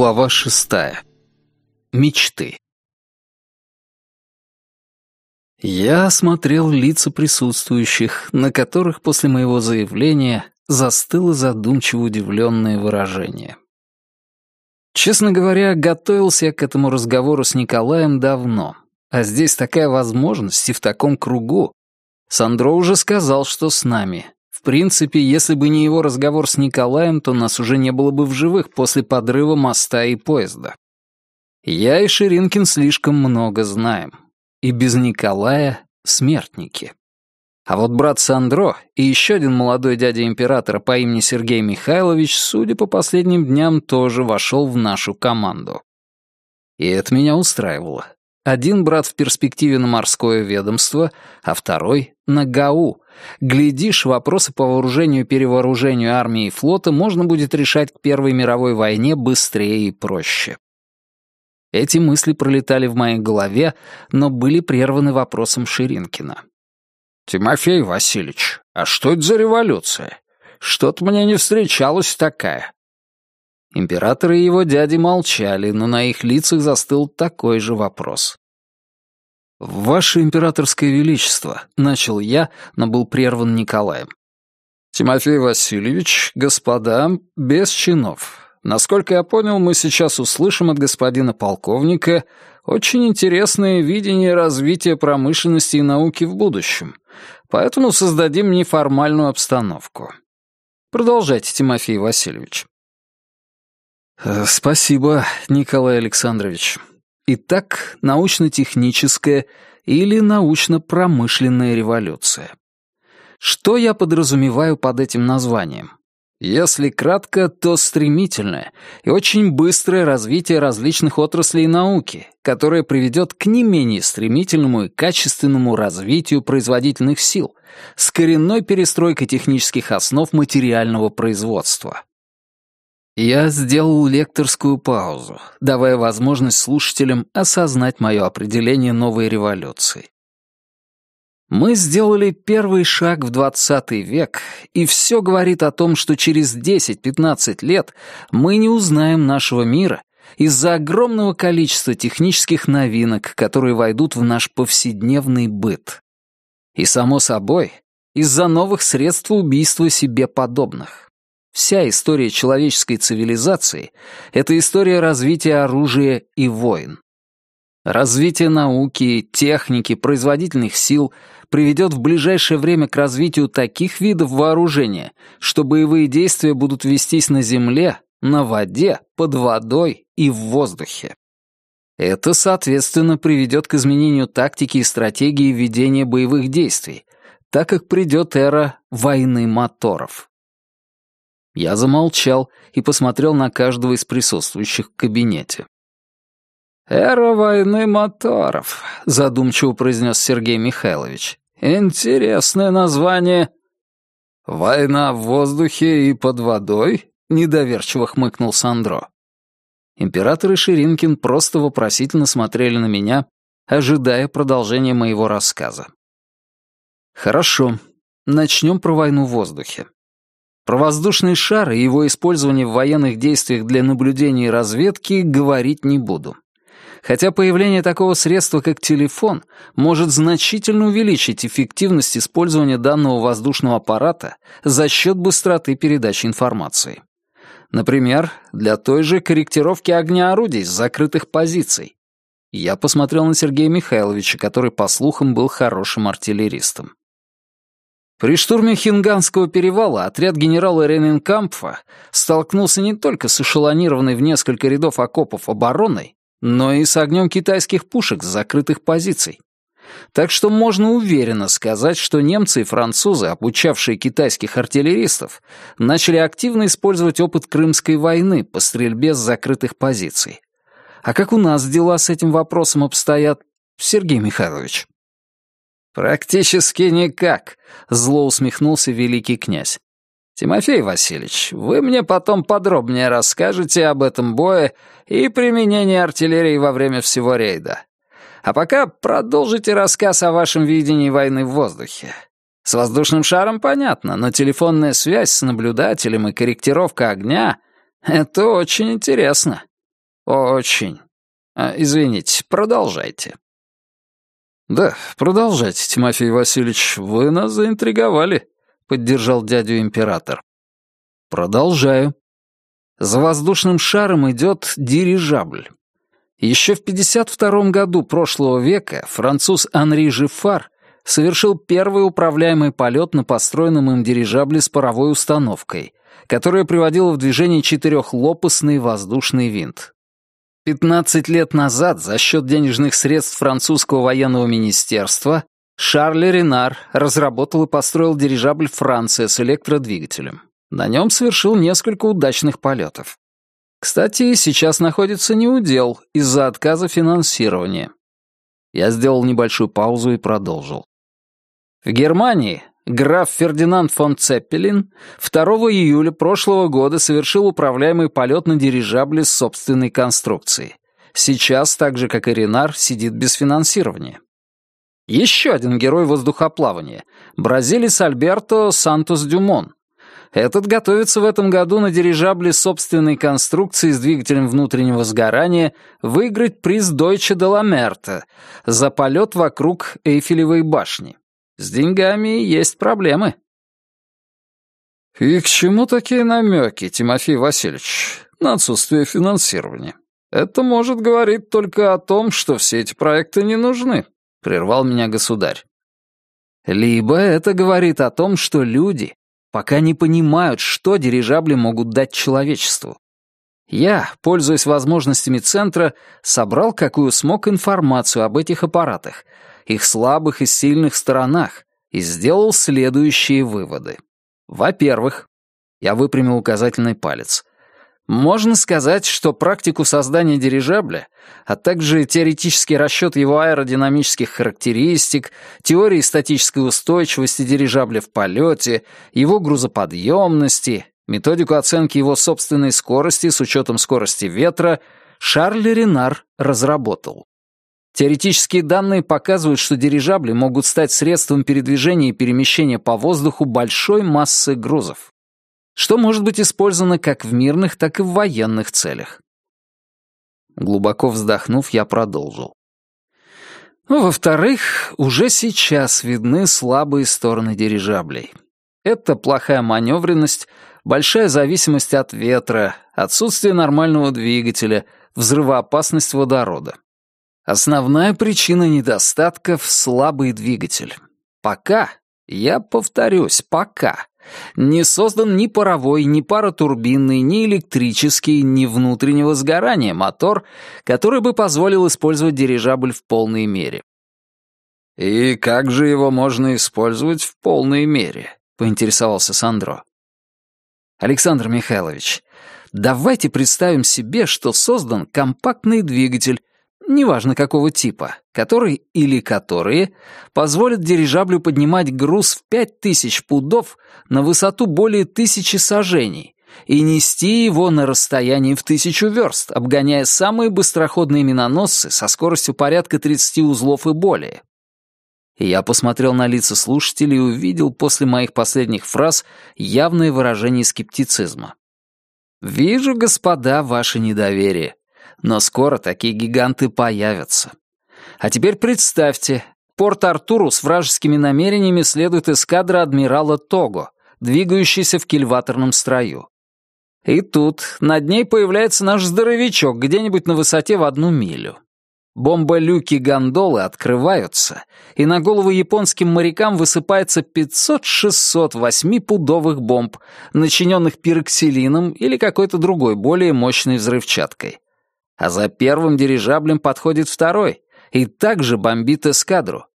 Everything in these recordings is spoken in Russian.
Глава шестая. Мечты. Я осмотрел лица присутствующих, на которых после моего заявления застыло задумчиво удивленное выражение. Честно говоря, готовился я к этому разговору с Николаем давно, а здесь такая возможность и в таком кругу. Сандро уже сказал, что с нами, в принципе, если бы не его разговор с Николаем, то нас уже не было бы в живых после подрыва моста и поезда. Я и Ширинкин слишком много знаем. И без Николая — смертники. А вот брат Сандро и еще один молодой дядя императора по имени Сергей Михайлович, судя по последним дням, тоже вошел в нашу команду. И это меня устраивало. Один брат в перспективе на морское ведомство, а второй — на ГАУ. Глядишь, вопросы по вооружению и перевооружению армии и флота можно будет решать к Первой мировой войне быстрее и проще. Эти мысли пролетали в моей голове, но были прерваны вопросом Ширинкина. «Тимофей Васильевич, а что это за революция? Что-то мне не встречалась такая. Император и его дяди молчали, но на их лицах застыл такой же вопрос. «Ваше императорское величество», — начал я, но был прерван Николаем. «Тимофей Васильевич, господа, без чинов. Насколько я понял, мы сейчас услышим от господина полковника очень интересное видение развития промышленности и науки в будущем, поэтому создадим неформальную обстановку. Продолжайте, Тимофей Васильевич». Э, «Спасибо, Николай Александрович. Итак, научно-техническая или научно-промышленная революция. Что я подразумеваю под этим названием? Если кратко, то стремительное и очень быстрое развитие различных отраслей науки, которое приведет к не менее стремительному и качественному развитию производительных сил с коренной перестройкой технических основ материального производства. Я сделал лекторскую паузу, давая возможность слушателям осознать мое определение новой революции. Мы сделали первый шаг в 20 век, и все говорит о том, что через 10-15 лет мы не узнаем нашего мира из-за огромного количества технических новинок, которые войдут в наш повседневный быт. И, само собой, из-за новых средств убийства себе подобных. Вся история человеческой цивилизации — это история развития оружия и войн. Развитие науки, техники, производительных сил приведет в ближайшее время к развитию таких видов вооружения, что боевые действия будут вестись на земле, на воде, под водой и в воздухе. Это, соответственно, приведет к изменению тактики и стратегии ведения боевых действий, так как придет эра войны моторов. Я замолчал и посмотрел на каждого из присутствующих в кабинете. «Эра войны моторов», — задумчиво произнес Сергей Михайлович. «Интересное название». «Война в воздухе и под водой?» — недоверчиво хмыкнул Сандро. Император и Ширинкин просто вопросительно смотрели на меня, ожидая продолжения моего рассказа. «Хорошо, начнем про войну в воздухе. Про воздушный шар и его использование в военных действиях для наблюдения и разведки говорить не буду. Хотя появление такого средства, как телефон, может значительно увеличить эффективность использования данного воздушного аппарата за счет быстроты передачи информации. Например, для той же корректировки огня орудий с закрытых позиций. Я посмотрел на Сергея Михайловича, который, по слухам, был хорошим артиллеристом. При штурме Хинганского перевала отряд генерала Рененкампфа столкнулся не только с эшелонированной в несколько рядов окопов обороной, но и с огнем китайских пушек с закрытых позиций. Так что можно уверенно сказать, что немцы и французы, обучавшие китайских артиллеристов, начали активно использовать опыт Крымской войны по стрельбе с закрытых позиций. А как у нас дела с этим вопросом обстоят, Сергей Михайлович? «Практически никак», — зло усмехнулся великий князь. «Тимофей Васильевич, вы мне потом подробнее расскажете об этом бое и применении артиллерии во время всего рейда. А пока продолжите рассказ о вашем видении войны в воздухе. С воздушным шаром понятно, но телефонная связь с наблюдателем и корректировка огня — это очень интересно. Очень. А, извините, продолжайте. Да, продолжайте, Тимофей Васильевич, вы нас заинтриговали, поддержал дядю император. Продолжаю. За воздушным шаром идет дирижабль. Еще в 52 году прошлого века француз Анри Жифар совершил первый управляемый полет на построенном им дирижабле с паровой установкой, которая приводила в движение четырехлопастный воздушный винт. 15 лет назад за счет денежных средств французского военного министерства Шарль Ренар разработал и построил дирижабль «Франция» с электродвигателем. На нем совершил несколько удачных полетов. Кстати, сейчас находится неудел из-за отказа финансирования. Я сделал небольшую паузу и продолжил. В Германии граф Фердинанд фон Цеппелин 2 июля прошлого года совершил управляемый полет на дирижабле с собственной конструкцией. Сейчас, так же как и Ренар, сидит без финансирования. Еще один герой воздухоплавания — бразилец Альберто Сантос Дюмон, этот готовится в этом году на дирижабле собственной конструкции с двигателем внутреннего сгорания выиграть приз Deutsche de la за полет вокруг Эйфелевой башни. С деньгами есть проблемы. «И к чему такие намеки, Тимофей Васильевич, на отсутствие финансирования? Это может говорить только о том, что все эти проекты не нужны», — прервал меня государь. «Либо это говорит о том, что люди пока не понимают, что дирижабли могут дать человечеству. Я, пользуясь возможностями центра, собрал какую смог информацию об этих аппаратах, их слабых и сильных сторонах, и сделал следующие выводы. Во-первых, я выпрямил указательный палец. Можно сказать, что практику создания дирижабля, а также теоретический расчет его аэродинамических характеристик, теории статической устойчивости дирижабля в полете, его грузоподъемности, методику оценки его собственной скорости с учетом скорости ветра, Шарль Ренар разработал. Теоретические данные показывают, что дирижабли могут стать средством передвижения и перемещения по воздуху большой массы грузов что может быть использовано как в мирных, так и в военных целях. Глубоко вздохнув, я продолжил. Во-вторых, уже сейчас видны слабые стороны дирижаблей. Это плохая маневренность, большая зависимость от ветра, отсутствие нормального двигателя, взрывоопасность водорода. Основная причина недостатков — слабый двигатель. Пока, я повторюсь, пока не создан ни паровой, ни паротурбинный, ни электрический, ни внутреннего сгорания мотор, который бы позволил использовать дирижабль в полной мере. «И как же его можно использовать в полной мере?» — поинтересовался Сандро. «Александр Михайлович, давайте представим себе, что создан компактный двигатель, неважно какого типа, который или которые позволят дирижаблю поднимать груз в 5000 пудов на высоту более тысячи сажений и нести его на расстоянии в тысячу верст, обгоняя самые быстроходные миноносцы со скоростью порядка 30 узлов и более. Я посмотрел на лица слушателей и увидел после моих последних фраз явное выражение скептицизма. «Вижу, господа, ваше недоверие. Но скоро такие гиганты появятся. А теперь представьте, Порт-Артуру с вражескими намерениями следует эскадра адмирала Того, двигающаяся в кильваторном строю. И тут над ней появляется наш здоровячок где-нибудь на высоте в одну милю. Бомболюки гондолы открываются, и на голову японским морякам высыпается 500-600 восьмипудовых бомб, начиненных пироксилином или какой-то другой более мощной взрывчаткой а за первым дирижаблем подходит второй и также бомбит эскадру.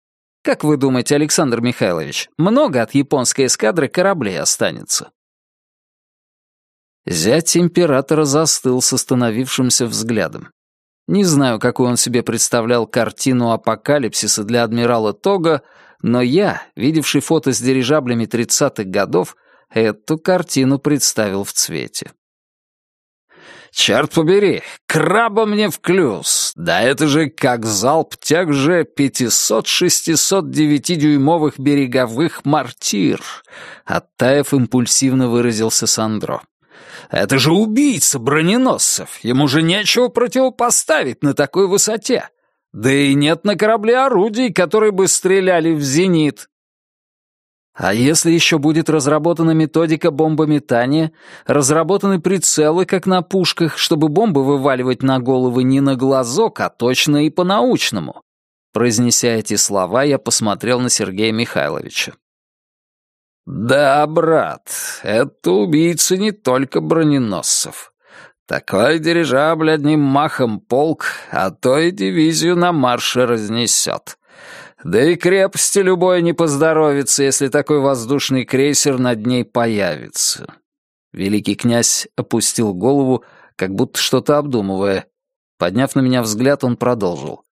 Как вы думаете, Александр Михайлович, много от японской эскадры кораблей останется? Зять императора застыл с остановившимся взглядом. Не знаю, какую он себе представлял картину апокалипсиса для адмирала Тога, но я, видевший фото с дирижаблями 30-х годов, эту картину представил в цвете. Черт побери, краба мне в клюз. Да это же как залп тех же 500-609-дюймовых береговых мортир. Оттаев импульсивно выразился Сандро. Это же убийца броненосцев. Ему же нечего противопоставить на такой высоте. Да и нет на корабле орудий, которые бы стреляли в зенит. А если еще будет разработана методика бомбометания, разработаны прицелы, как на пушках, чтобы бомбы вываливать на головы не на глазок, а точно и по-научному? Произнеся эти слова, я посмотрел на Сергея Михайловича. «Да, брат, это убийца не только броненосцев. Такой дирижабль одним махом полк, а то и дивизию на марше разнесет. Да и крепости любой не поздоровится, если такой воздушный крейсер над ней появится». Великий князь опустил голову, как будто что-то обдумывая. Подняв на меня взгляд, он продолжил.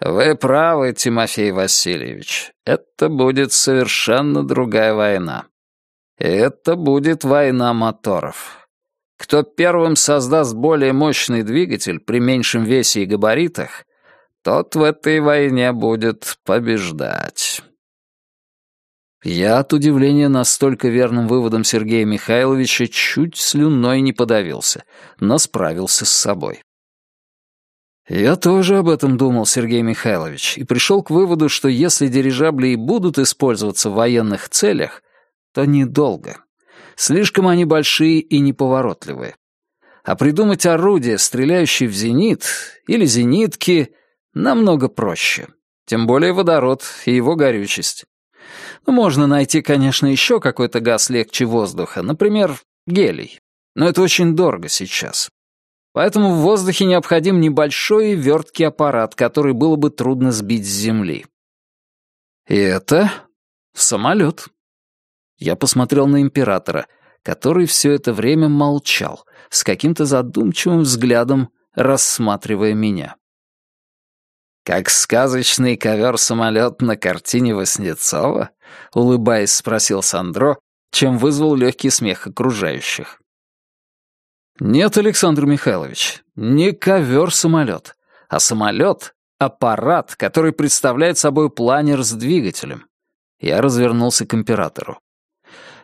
«Вы правы, Тимофей Васильевич. Это будет совершенно другая война. Это будет война моторов. Кто первым создаст более мощный двигатель при меньшем весе и габаритах, тот в этой войне будет побеждать. Я от удивления настолько верным выводом Сергея Михайловича чуть слюной не подавился, но справился с собой. Я тоже об этом думал, Сергей Михайлович, и пришел к выводу, что если дирижабли и будут использоваться в военных целях, то недолго. Слишком они большие и неповоротливые. А придумать орудие, стреляющее в зенит, или зенитки, намного проще. Тем более водород и его горючесть. Ну, можно найти, конечно, еще какой-то газ легче воздуха, например, гелий. Но это очень дорого сейчас. Поэтому в воздухе необходим небольшой и верткий аппарат, который было бы трудно сбить с земли. И это самолет. Я посмотрел на императора, который все это время молчал, с каким-то задумчивым взглядом рассматривая меня. «Как сказочный ковер-самолет на картине Васнецова?» — улыбаясь, спросил Сандро, чем вызвал легкий смех окружающих. «Нет, Александр Михайлович, не ковер-самолет, а самолет — аппарат, который представляет собой планер с двигателем». Я развернулся к императору.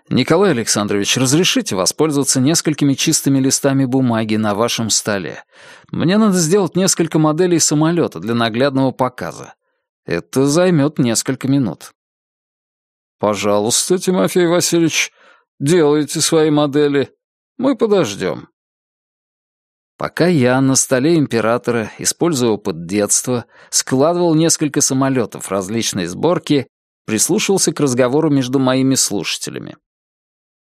«Николай Александрович, разрешите воспользоваться несколькими чистыми листами бумаги на вашем столе. Мне надо сделать несколько моделей самолета для наглядного показа. Это займет несколько минут». «Пожалуйста, Тимофей Васильевич, делайте свои модели. Мы подождем». Пока я на столе императора, используя опыт детства, складывал несколько самолетов различной сборки, прислушивался к разговору между моими слушателями.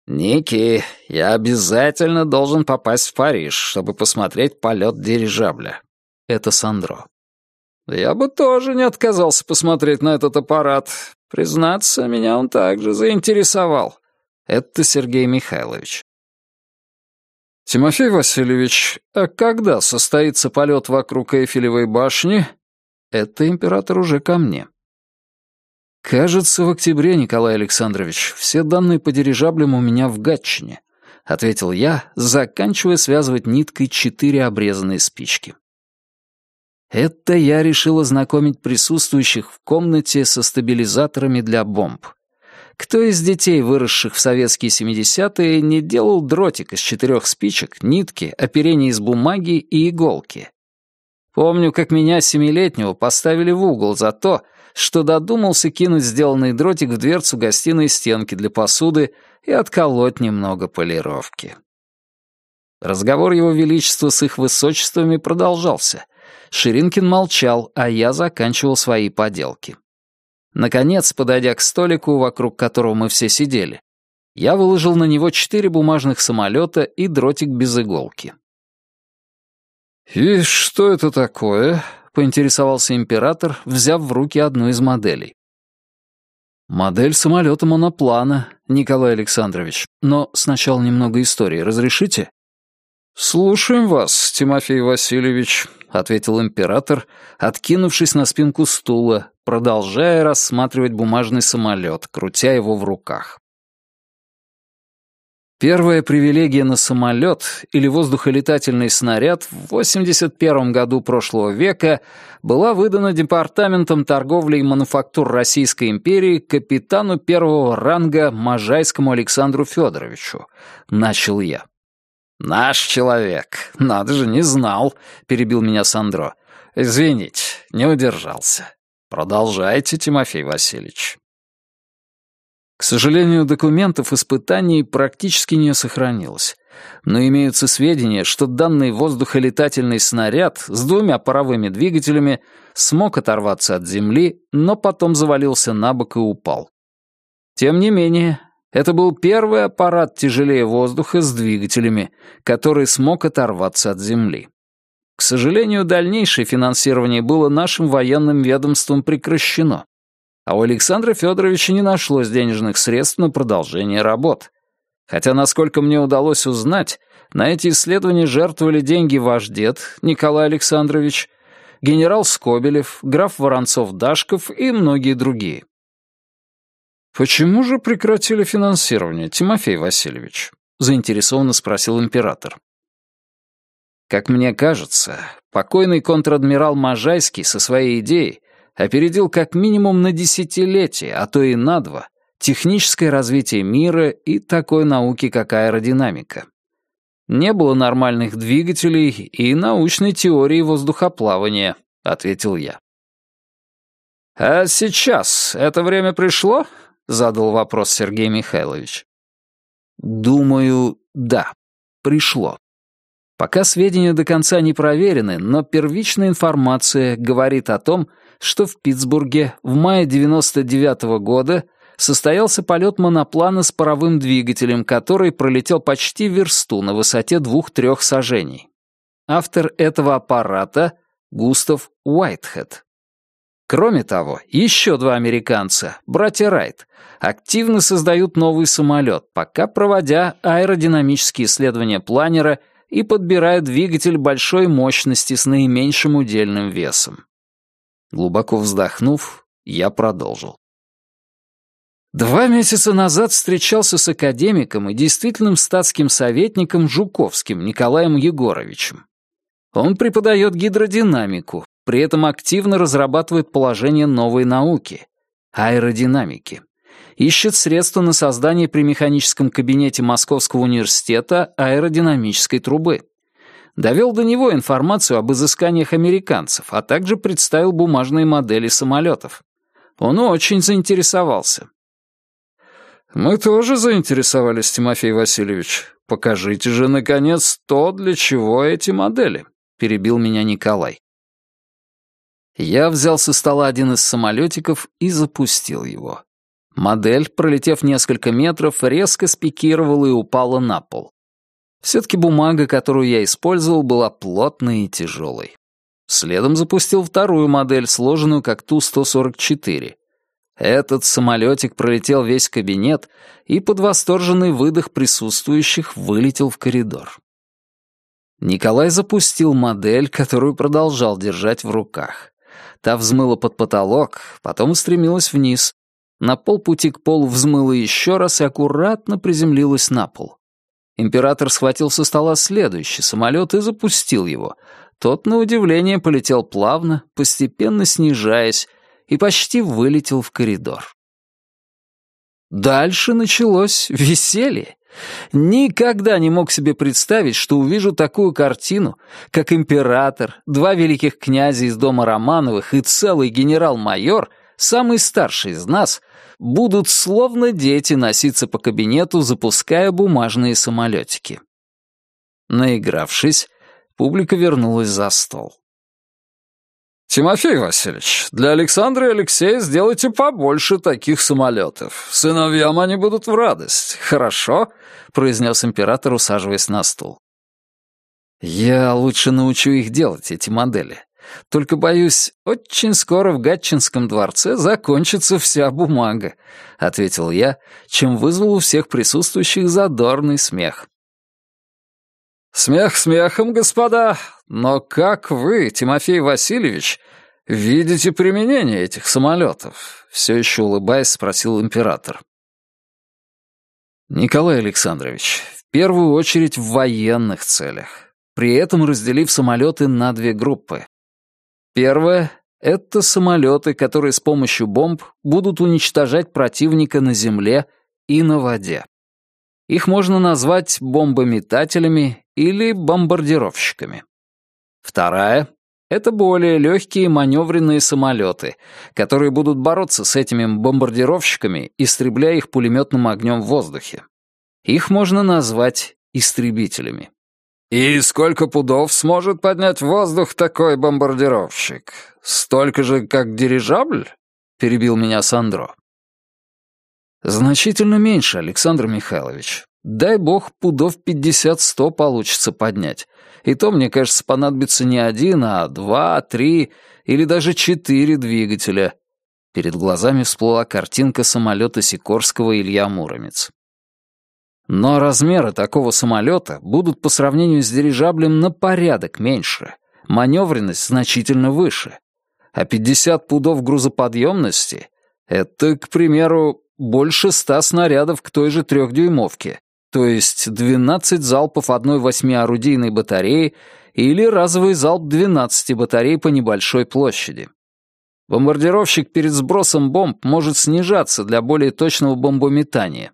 «Ники, я обязательно должен попасть в Париж, чтобы посмотреть полет дирижабля». Это Сандро. «Я бы тоже не отказался посмотреть на этот аппарат. Признаться, меня он также заинтересовал». Это Сергей Михайлович. «Тимофей Васильевич, а когда состоится полет вокруг Эйфелевой башни?» Это император уже ко мне. «Кажется, в октябре, Николай Александрович. Все данные по дирижаблям у меня в Гатчине», — ответил я, заканчивая связывать ниткой четыре обрезанные спички. Это я решил ознакомить присутствующих в комнате со стабилизаторами для бомб. Кто из детей, выросших в советские 70-е, не делал дротик из четырех спичек, нитки, оперения из бумаги и иголки? Помню, как меня семилетнего поставили в угол за то, что додумался кинуть сделанный дротик в дверцу гостиной стенки для посуды и отколоть немного полировки. Разговор его величества с их высочествами продолжался. Ширинкин молчал, а я заканчивал свои поделки. Наконец, подойдя к столику, вокруг которого мы все сидели, я выложил на него четыре бумажных самолета и дротик без иголки. «И что это такое?» — поинтересовался император, взяв в руки одну из моделей. «Модель самолета моноплана, Николай Александрович. Но сначала немного истории. Разрешите?» «Слушаем вас, Тимофей Васильевич», — ответил император, откинувшись на спинку стула, продолжая рассматривать бумажный самолет, крутя его в руках. Первая привилегия на самолет или воздухолетательный снаряд в 81 году прошлого века была выдана Департаментом торговли и мануфактур Российской империи капитану первого ранга Можайскому Александру Федоровичу, начал я. «Наш человек. Надо же, не знал», — перебил меня Сандро. «Извините, не удержался. Продолжайте, Тимофей Васильевич». К сожалению, документов испытаний практически не сохранилось. Но имеются сведения, что данный воздухолетательный снаряд с двумя паровыми двигателями смог оторваться от земли, но потом завалился на бок и упал. Тем не менее, это был первый аппарат тяжелее воздуха с двигателями, который смог оторваться от земли. К сожалению, дальнейшее финансирование было нашим военным ведомством прекращено а у Александра Федоровича не нашлось денежных средств на продолжение работ. Хотя, насколько мне удалось узнать, на эти исследования жертвовали деньги ваш дед, Николай Александрович, генерал Скобелев, граф Воронцов-Дашков и многие другие. «Почему же прекратили финансирование, Тимофей Васильевич?» — заинтересованно спросил император. Как мне кажется, покойный контр-адмирал Можайский со своей идеей опередил как минимум на десятилетие, а то и на два, техническое развитие мира и такой науки, как аэродинамика. Не было нормальных двигателей и научной теории воздухоплавания, ответил я. А сейчас это время пришло? задал вопрос Сергей Михайлович. Думаю, да, пришло. Пока сведения до конца не проверены, но первичная информация говорит о том, что в Питтсбурге в мае 99 -го года состоялся полет моноплана с паровым двигателем, который пролетел почти версту на высоте двух-трех сажений. Автор этого аппарата — Густав Уайтхед. Кроме того, еще два американца, братья Райт, активно создают новый самолет, пока проводя аэродинамические исследования планера и подбирая двигатель большой мощности с наименьшим удельным весом. Глубоко вздохнув, я продолжил. Два месяца назад встречался с академиком и действительным статским советником Жуковским Николаем Егоровичем. Он преподает гидродинамику, при этом активно разрабатывает положение новой науки — аэродинамики. Ищет средства на создание при механическом кабинете Московского университета аэродинамической трубы довел до него информацию об изысканиях американцев, а также представил бумажные модели самолетов. Он очень заинтересовался. «Мы тоже заинтересовались, Тимофей Васильевич. Покажите же, наконец, то, для чего эти модели», — перебил меня Николай. Я взял со стола один из самолетиков и запустил его. Модель, пролетев несколько метров, резко спикировала и упала на пол. Все-таки бумага, которую я использовал, была плотной и тяжелой. Следом запустил вторую модель, сложенную как Ту-144. Этот самолетик пролетел весь кабинет и под восторженный выдох присутствующих вылетел в коридор. Николай запустил модель, которую продолжал держать в руках. Та взмыла под потолок, потом устремилась вниз. На полпути к полу взмыла еще раз и аккуратно приземлилась на пол. Император схватил со стола следующий самолет и запустил его. Тот, на удивление, полетел плавно, постепенно снижаясь, и почти вылетел в коридор. Дальше началось веселье. Никогда не мог себе представить, что увижу такую картину, как император, два великих князя из дома Романовых и целый генерал-майор, самый старший из нас — будут словно дети носиться по кабинету, запуская бумажные самолетики. Наигравшись, публика вернулась за стол. «Тимофей Васильевич, для Александра и Алексея сделайте побольше таких самолетов. Сыновьям они будут в радость. Хорошо?» — произнес император, усаживаясь на стул. «Я лучше научу их делать, эти модели. Только, боюсь, очень скоро в Гатчинском дворце закончится вся бумага», — ответил я, чем вызвал у всех присутствующих задорный смех. «Смех смехом, господа, но как вы, Тимофей Васильевич, видите применение этих самолетов?» — все еще улыбаясь, спросил император. «Николай Александрович, в первую очередь в военных целях, при этом разделив самолеты на две группы. Первое — это самолеты, которые с помощью бомб будут уничтожать противника на земле и на воде. Их можно назвать бомбометателями или бомбардировщиками. Вторая — это более легкие маневренные самолеты, которые будут бороться с этими бомбардировщиками, истребляя их пулеметным огнем в воздухе. Их можно назвать истребителями. «И сколько пудов сможет поднять в воздух такой бомбардировщик? Столько же, как дирижабль?» — перебил меня Сандро. «Значительно меньше, Александр Михайлович. Дай бог, пудов пятьдесят-сто получится поднять. И то, мне кажется, понадобится не один, а два, три или даже четыре двигателя». Перед глазами всплыла картинка самолета Сикорского Илья Муромец. Но размеры такого самолета будут по сравнению с дирижаблем на порядок меньше, маневренность значительно выше. А 50 пудов грузоподъемности — это, к примеру, больше ста снарядов к той же трехдюймовке, то есть 12 залпов одной восьмиорудийной батареи или разовый залп 12 батарей по небольшой площади. Бомбардировщик перед сбросом бомб может снижаться для более точного бомбометания.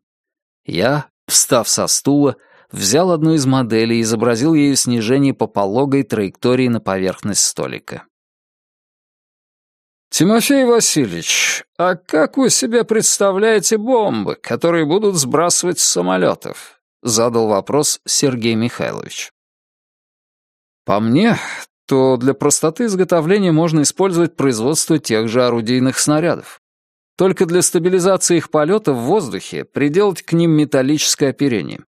Я Встав со стула, взял одну из моделей и изобразил ею снижение по пологой траектории на поверхность столика. «Тимофей Васильевич, а как вы себе представляете бомбы, которые будут сбрасывать с самолетов?» — задал вопрос Сергей Михайлович. «По мне, то для простоты изготовления можно использовать производство тех же орудийных снарядов. Только для стабилизации их полета в воздухе приделать к ним металлическое оперение.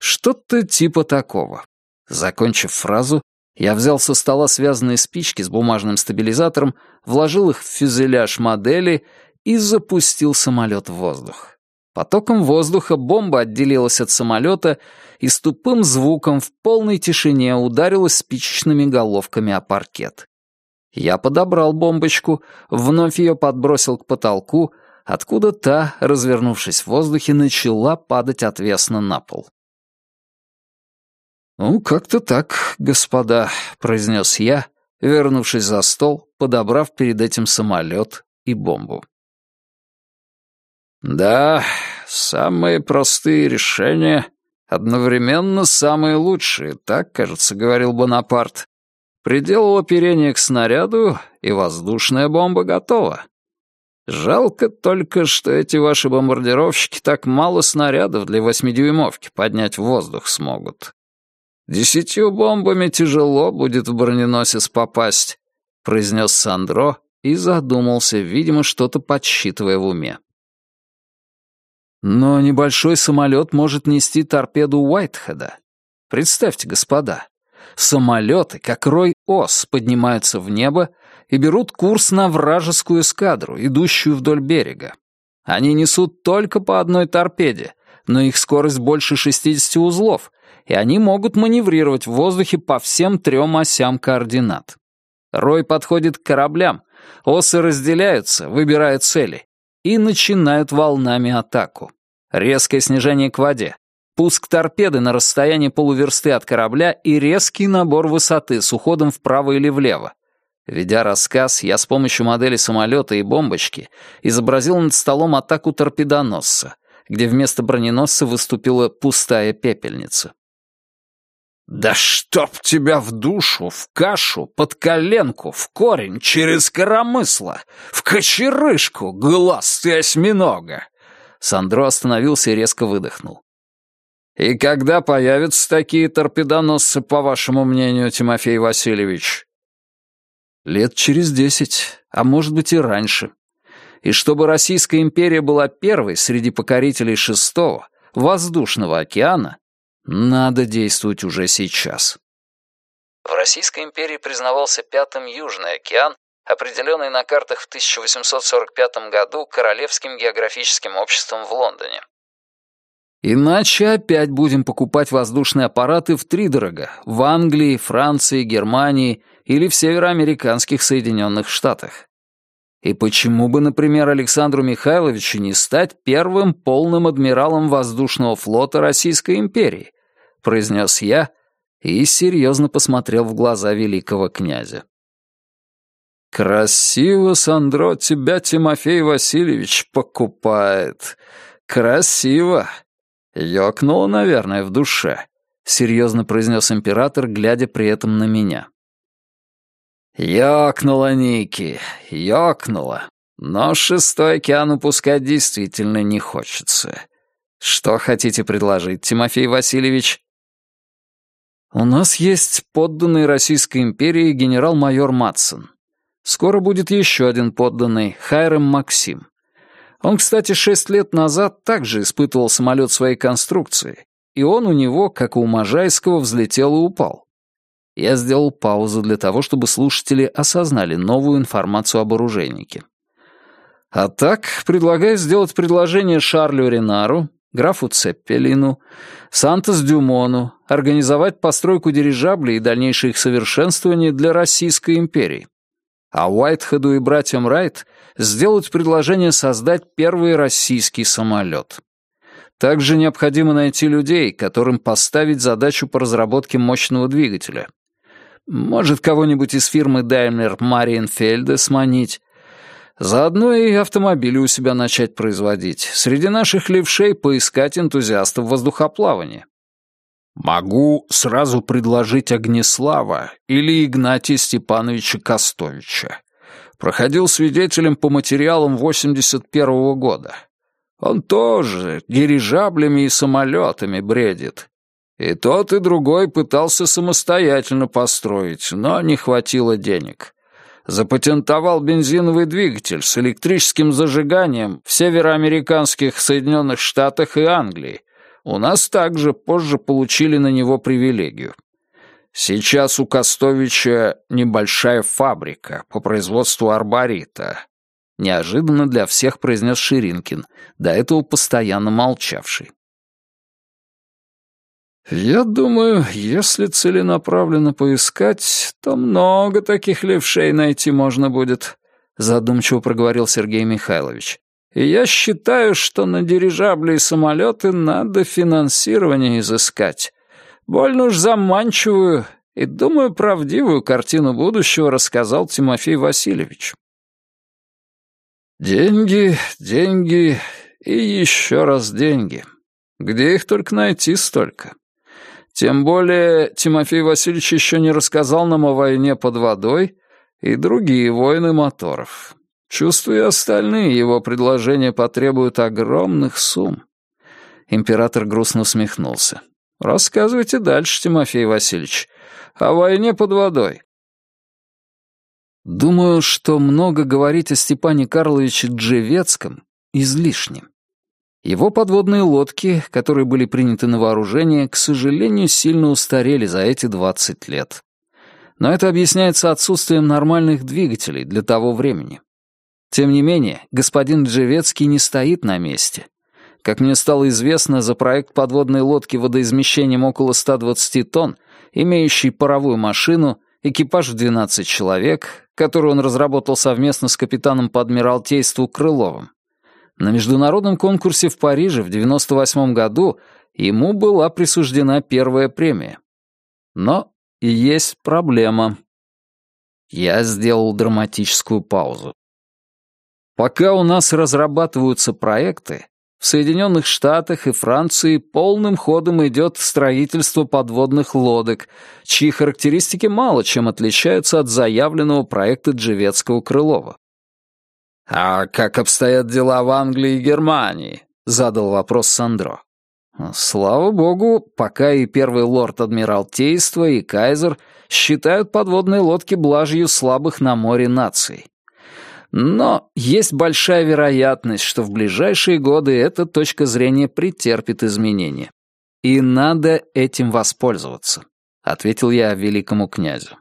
Что-то типа такого. Закончив фразу, я взял со стола связанные спички с бумажным стабилизатором, вложил их в фюзеляж модели и запустил самолет в воздух. Потоком воздуха бомба отделилась от самолета и с тупым звуком в полной тишине ударилась спичечными головками о паркет. Я подобрал бомбочку, вновь ее подбросил к потолку, откуда та, развернувшись в воздухе, начала падать отвесно на пол. «Ну, как-то так, господа», — произнес я, вернувшись за стол, подобрав перед этим самолет и бомбу. «Да, самые простые решения одновременно самые лучшие, так, кажется, говорил Бонапарт. Приделал оперение к снаряду, и воздушная бомба готова. Жалко только, что эти ваши бомбардировщики так мало снарядов для восьмидюймовки поднять в воздух смогут. Десятью бомбами тяжело будет в броненосец попасть, произнес Сандро и задумался, видимо, что-то подсчитывая в уме. Но небольшой самолет может нести торпеду Уайтхеда. Представьте, господа, Самолеты, как рой ос, поднимаются в небо и берут курс на вражескую эскадру, идущую вдоль берега. Они несут только по одной торпеде, но их скорость больше 60 узлов, и они могут маневрировать в воздухе по всем трем осям координат. Рой подходит к кораблям, осы разделяются, выбирая цели, и начинают волнами атаку. Резкое снижение к воде, пуск торпеды на расстоянии полуверсты от корабля и резкий набор высоты с уходом вправо или влево. Ведя рассказ, я с помощью модели самолета и бомбочки изобразил над столом атаку торпедоносца, где вместо броненосца выступила пустая пепельница. «Да чтоб тебя в душу, в кашу, под коленку, в корень, через коромысло, в кочерышку, глаз ты осьминога!» Сандро остановился и резко выдохнул. «И когда появятся такие торпедоносцы, по вашему мнению, Тимофей Васильевич?» «Лет через десять, а может быть и раньше. И чтобы Российская империя была первой среди покорителей шестого, воздушного океана, надо действовать уже сейчас». В Российской империи признавался пятым Южный океан, определенный на картах в 1845 году Королевским географическим обществом в Лондоне. Иначе опять будем покупать воздушные аппараты втридорога в Англии, Франции, Германии или в североамериканских Соединенных Штатах. И почему бы, например, Александру Михайловичу не стать первым полным адмиралом воздушного флота Российской империи, произнес я и серьезно посмотрел в глаза великого князя. «Красиво, Сандро, тебя Тимофей Васильевич покупает. Красиво!» Ёкнуло, наверное, в душе. — серьезно произнес император, глядя при этом на меня. «Ёкнуло, Ники, ёкнуло. Но шестой океан упускать действительно не хочется. Что хотите предложить, Тимофей Васильевич?» «У нас есть подданный Российской империи генерал-майор Матсон. Скоро будет еще один подданный, Хайрем Максим. Он, кстати, шесть лет назад также испытывал самолет своей конструкции, и он у него, как и у Можайского, взлетел и упал. Я сделал паузу для того, чтобы слушатели осознали новую информацию об оружейнике. А так, предлагаю сделать предложение Шарлю Ренару, графу Цеппелину, Сантос Дюмону организовать постройку дирижаблей и дальнейшее их совершенствование для Российской империи. А Уайтхеду и братьям Райт сделать предложение создать первый российский самолет. Также необходимо найти людей, которым поставить задачу по разработке мощного двигателя. Может, кого-нибудь из фирмы Daimler Мариенфельда сманить, Заодно и автомобили у себя начать производить. Среди наших левшей поискать энтузиастов воздухоплавания. Могу сразу предложить Огнеслава или Игнатия Степановича Костовича. Проходил свидетелем по материалам 81-го года. Он тоже дирижаблями и самолетами бредит. И тот, и другой пытался самостоятельно построить, но не хватило денег запатентовал бензиновый двигатель с электрическим зажиганием в североамериканских Соединенных Штатах и Англии. У нас также позже получили на него привилегию. Сейчас у Костовича небольшая фабрика по производству арборита. Неожиданно для всех произнес Ширинкин, до этого постоянно молчавший. «Я думаю, если целенаправленно поискать, то много таких левшей найти можно будет», — задумчиво проговорил Сергей Михайлович. «И я считаю, что на дирижабли и самолеты надо финансирование изыскать. Больно уж заманчивую и, думаю, правдивую картину будущего рассказал Тимофей Васильевич». «Деньги, деньги и еще раз деньги. Где их только найти столько?» Тем более Тимофей Васильевич еще не рассказал нам о войне под водой и другие войны моторов. Чувствую, остальные его предложения потребуют огромных сумм. Император грустно усмехнулся. «Рассказывайте дальше, Тимофей Васильевич. О войне под водой». Думаю, что много говорить о Степане Карловиче Джевецком излишне. Его подводные лодки, которые были приняты на вооружение, к сожалению, сильно устарели за эти 20 лет. Но это объясняется отсутствием нормальных двигателей для того времени. Тем не менее, господин Джевецкий не стоит на месте. Как мне стало известно, за проект подводной лодки водоизмещением около 120 тонн, имеющий паровую машину, экипаж в 12 человек, который он разработал совместно с капитаном по адмиралтейству Крыловым, на международном конкурсе в Париже в 98 году ему была присуждена первая премия. Но есть проблема. Я сделал драматическую паузу. Пока у нас разрабатываются проекты, в Соединенных Штатах и Франции полным ходом идет строительство подводных лодок, чьи характеристики мало чем отличаются от заявленного проекта Джевецкого-Крылова. «А как обстоят дела в Англии и Германии?» — задал вопрос Сандро. Слава богу, пока и первый лорд Адмиралтейства, и кайзер считают подводные лодки блажью слабых на море наций. Но есть большая вероятность, что в ближайшие годы эта точка зрения претерпит изменения. И надо этим воспользоваться, — ответил я великому князю.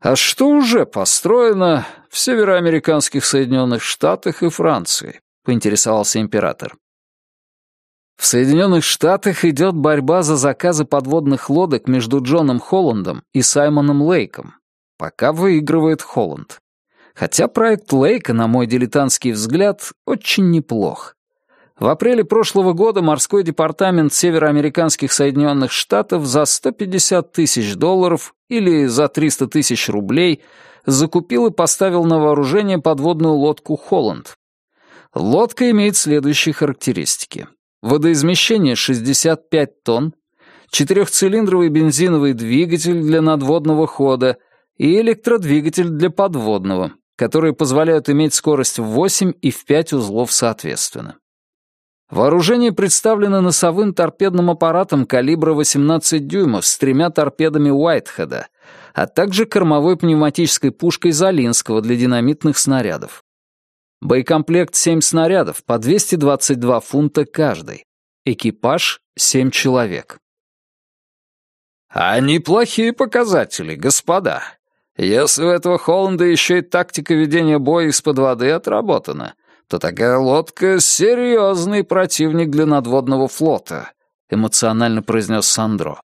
А что уже построено в североамериканских Соединенных Штатах и Франции? Поинтересовался император. В Соединенных Штатах идет борьба за заказы подводных лодок между Джоном Холландом и Саймоном Лейком. Пока выигрывает Холланд. Хотя проект Лейка, на мой дилетантский взгляд, очень неплох. В апреле прошлого года морской департамент североамериканских Соединенных Штатов за 150 тысяч долларов или за 300 тысяч рублей закупил и поставил на вооружение подводную лодку «Холланд». Лодка имеет следующие характеристики. Водоизмещение 65 тонн, четырехцилиндровый бензиновый двигатель для надводного хода и электродвигатель для подводного, которые позволяют иметь скорость в 8 и в 5 узлов соответственно. Вооружение представлено носовым торпедным аппаратом калибра 18 дюймов с тремя торпедами Уайтхеда, а также кормовой пневматической пушкой Залинского для динамитных снарядов. Боекомплект 7 снарядов по 222 фунта каждый. Экипаж — 7 человек. А неплохие показатели, господа. Если у этого Холланда еще и тактика ведения боя из-под воды отработана, то такая лодка — серьезный противник для надводного флота», — эмоционально произнес Сандро.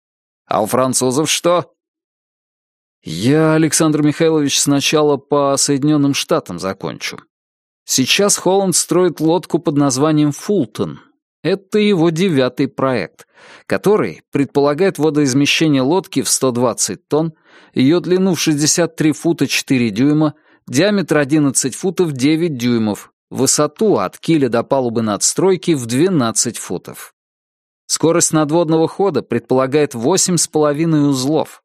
«А у французов что?» «Я, Александр Михайлович, сначала по Соединенным Штатам закончу. Сейчас Холланд строит лодку под названием «Фултон». Это его девятый проект, который предполагает водоизмещение лодки в 120 тонн, ее длину в 63 фута 4 дюйма, диаметр 11 футов 9 дюймов, высоту от киля до палубы надстройки в 12 футов. Скорость надводного хода предполагает 8,5 узлов,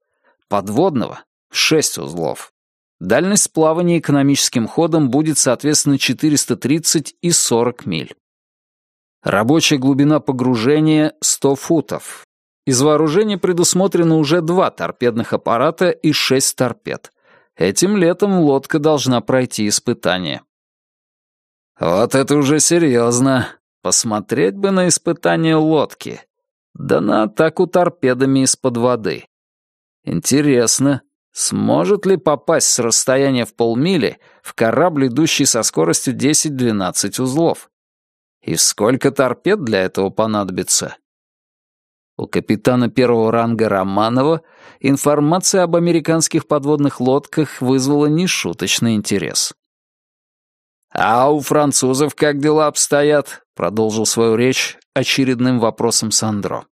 подводного — 6 узлов. Дальность плавания экономическим ходом будет, соответственно, 430 и 40 миль. Рабочая глубина погружения — 100 футов. Из вооружения предусмотрено уже два торпедных аппарата и шесть торпед. Этим летом лодка должна пройти испытание. Вот это уже серьезно. Посмотреть бы на испытание лодки. Да на атаку торпедами из-под воды. Интересно, сможет ли попасть с расстояния в полмили в корабль, идущий со скоростью 10-12 узлов? И сколько торпед для этого понадобится? У капитана первого ранга Романова информация об американских подводных лодках вызвала нешуточный интерес. «А у французов как дела обстоят?» — продолжил свою речь очередным вопросом Сандро.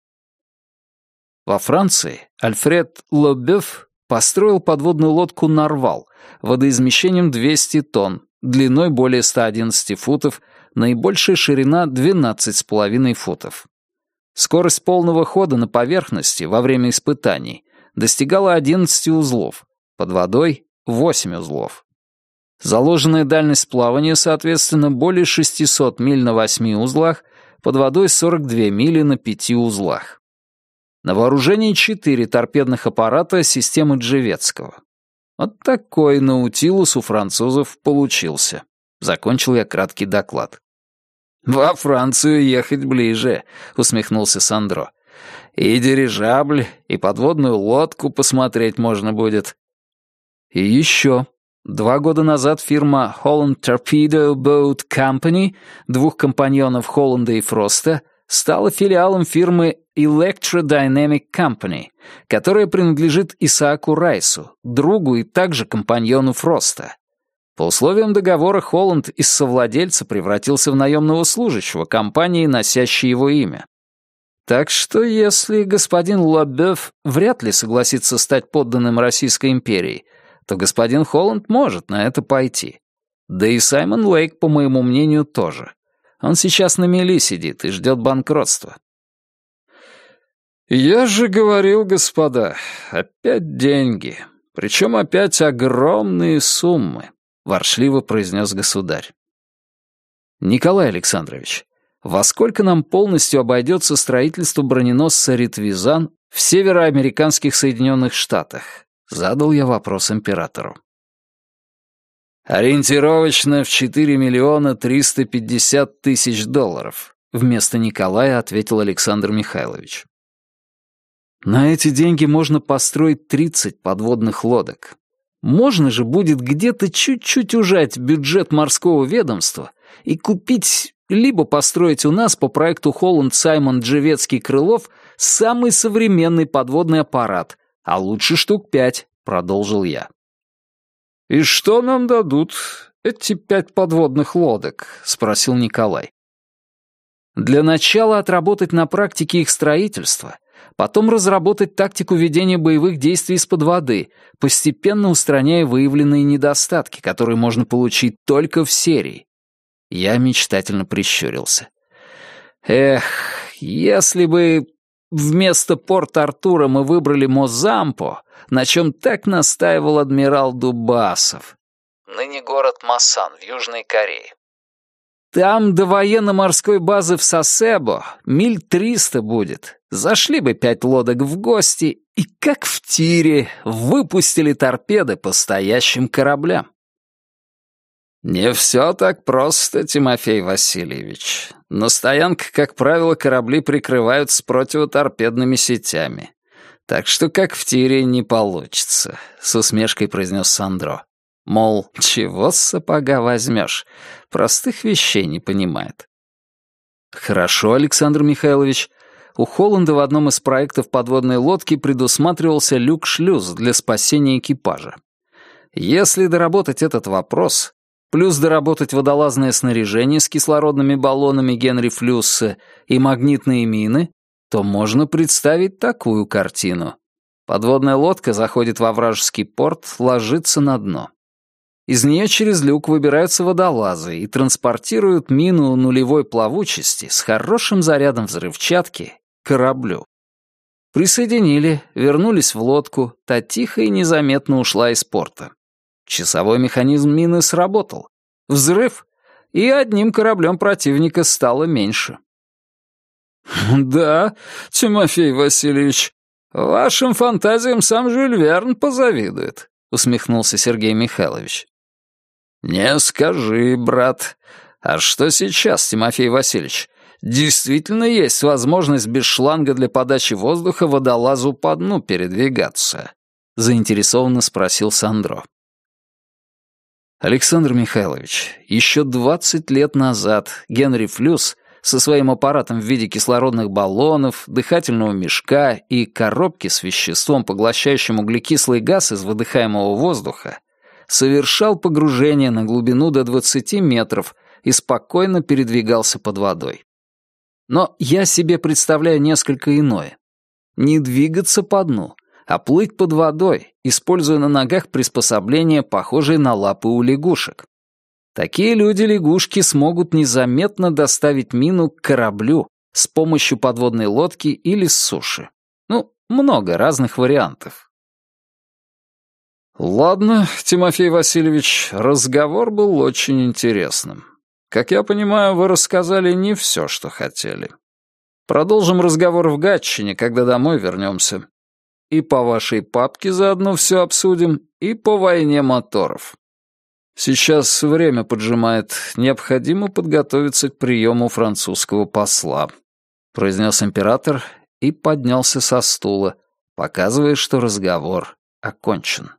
Во Франции Альфред Лобёв построил подводную лодку «Нарвал» водоизмещением 200 тонн, длиной более 111 футов, наибольшая ширина 12,5 футов. Скорость полного хода на поверхности во время испытаний достигала 11 узлов, под водой — 8 узлов. Заложенная дальность плавания, соответственно, более 600 миль на 8 узлах, под водой 42 мили на 5 узлах. На вооружении 4 торпедных аппарата системы Джевецкого. Вот такой наутилус у французов получился. Закончил я краткий доклад. «Во Францию ехать ближе», — усмехнулся Сандро. «И дирижабль, и подводную лодку посмотреть можно будет». «И еще», Два года назад фирма Holland Torpedo Boat Company, двух компаньонов Холланда и Фроста, стала филиалом фирмы Electrodynamic Company, которая принадлежит Исааку Райсу, другу и также компаньону Фроста. По условиям договора Холланд из совладельца превратился в наемного служащего компании, носящей его имя. Так что если господин Лабёв вряд ли согласится стать подданным Российской империи, то господин Холланд может на это пойти. Да и Саймон Лейк, по моему мнению, тоже. Он сейчас на мели сидит и ждет банкротства. «Я же говорил, господа, опять деньги. Причем опять огромные суммы», — воршливо произнес государь. «Николай Александрович, во сколько нам полностью обойдется строительство броненосца «Ритвизан» в североамериканских Соединенных Штатах?» Задал я вопрос императору. «Ориентировочно в 4 миллиона 350 тысяч долларов», вместо Николая ответил Александр Михайлович. «На эти деньги можно построить 30 подводных лодок. Можно же будет где-то чуть-чуть ужать бюджет морского ведомства и купить, либо построить у нас по проекту Холланд Саймон Джевецкий Крылов самый современный подводный аппарат — а лучше штук пять», — продолжил я. «И что нам дадут эти пять подводных лодок?» — спросил Николай. «Для начала отработать на практике их строительство, потом разработать тактику ведения боевых действий из-под воды, постепенно устраняя выявленные недостатки, которые можно получить только в серии». Я мечтательно прищурился. «Эх, если бы вместо Порт-Артура мы выбрали Мозампо, на чем так настаивал адмирал Дубасов. Ныне город Масан в Южной Корее. Там до военно-морской базы в Сосебо миль триста будет. Зашли бы пять лодок в гости и, как в тире, выпустили торпеды по стоящим кораблям. «Не все так просто, Тимофей Васильевич. На стоянках, как правило, корабли прикрывают с противоторпедными сетями. Так что как в тире не получится», — с усмешкой произнес Сандро. Мол, чего с сапога возьмешь? Простых вещей не понимает. Хорошо, Александр Михайлович. У Холланда в одном из проектов подводной лодки предусматривался люк-шлюз для спасения экипажа. Если доработать этот вопрос, плюс доработать водолазное снаряжение с кислородными баллонами Генри Флюсса и магнитные мины, то можно представить такую картину. Подводная лодка заходит во вражеский порт, ложится на дно. Из нее через люк выбираются водолазы и транспортируют мину нулевой плавучести с хорошим зарядом взрывчатки к кораблю. Присоединили, вернулись в лодку, та тихо и незаметно ушла из порта. Часовой механизм мины сработал. Взрыв, и одним кораблем противника стало меньше. «Да, Тимофей Васильевич, вашим фантазиям сам Жюль Верн позавидует», — усмехнулся Сергей Михайлович. «Не скажи, брат. А что сейчас, Тимофей Васильевич? Действительно есть возможность без шланга для подачи воздуха водолазу по дну передвигаться?» Заинтересованно спросил Сандро. Александр Михайлович, еще 20 лет назад Генри Флюс со своим аппаратом в виде кислородных баллонов, дыхательного мешка и коробки с веществом, поглощающим углекислый газ из выдыхаемого воздуха, совершал погружение на глубину до 20 метров и спокойно передвигался под водой. Но я себе представляю несколько иное. Не двигаться по дну, а плыть под водой, используя на ногах приспособления, похожие на лапы у лягушек. Такие люди-лягушки смогут незаметно доставить мину к кораблю с помощью подводной лодки или с суши. Ну, много разных вариантов. «Ладно, Тимофей Васильевич, разговор был очень интересным. Как я понимаю, вы рассказали не все, что хотели. Продолжим разговор в Гатчине, когда домой вернемся. И по вашей папке заодно все обсудим, и по войне моторов. Сейчас время поджимает, необходимо подготовиться к приему французского посла», произнес император и поднялся со стула, показывая, что разговор окончен.